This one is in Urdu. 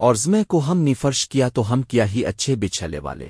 اور زمے کو ہم نے فرش کیا تو ہم کیا ہی اچھے بچھلے والے۔